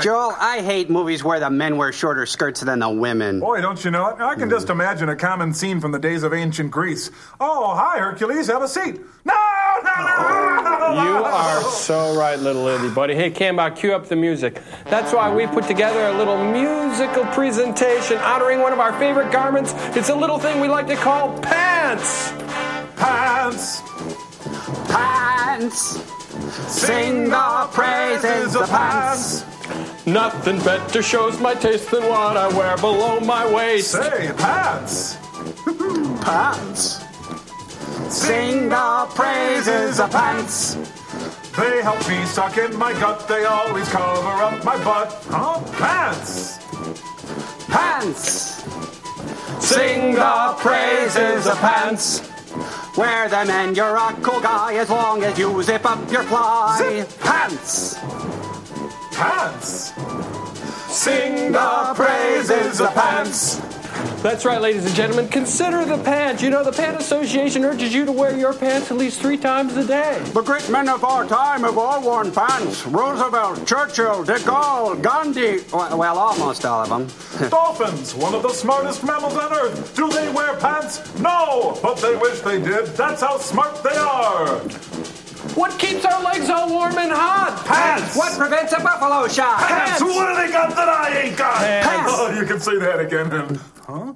Joel, I hate movies where the men wear shorter skirts than the women. Boy, don't you know it? I can just imagine a common scene from the days of ancient Greece. Oh, hi, Hercules, have a seat. No, no, no! You are so right, little Itty buddy. Hey, Cambot, uh, cue up the music. That's why we put together a little musical presentation honoring one of our favorite garments. It's a little thing we like to call pants. Pants! Pants! Sing the praises of pants! Nothing better shows my taste than what I wear below my waist. Say, pants! Pants! Sing the praises of pants! They help me suck in my gut, they always cover up my butt. Huh? Pants! Pants! Sing the praises of pants! Wear them and you're a cool guy as long as you zip up your fly. Zip. Pants! Pants! Sing the praises of pants! That's right, ladies and gentlemen. Consider the pants. You know, the Pant Association urges you to wear your pants at least three times a day. The great men of our time have all worn pants. Roosevelt, Churchill, de Gaulle, Gandhi. Well, well, almost all of them. Dolphins, one of the smartest mammals on Earth. Do they wear pants? No, but they wish they did. That's how smart they are. What keeps our legs all warm and hot? Pants! What prevents a buffalo shot? Pants! What do they got that I ain't got? Pants. Can say that again. Huh?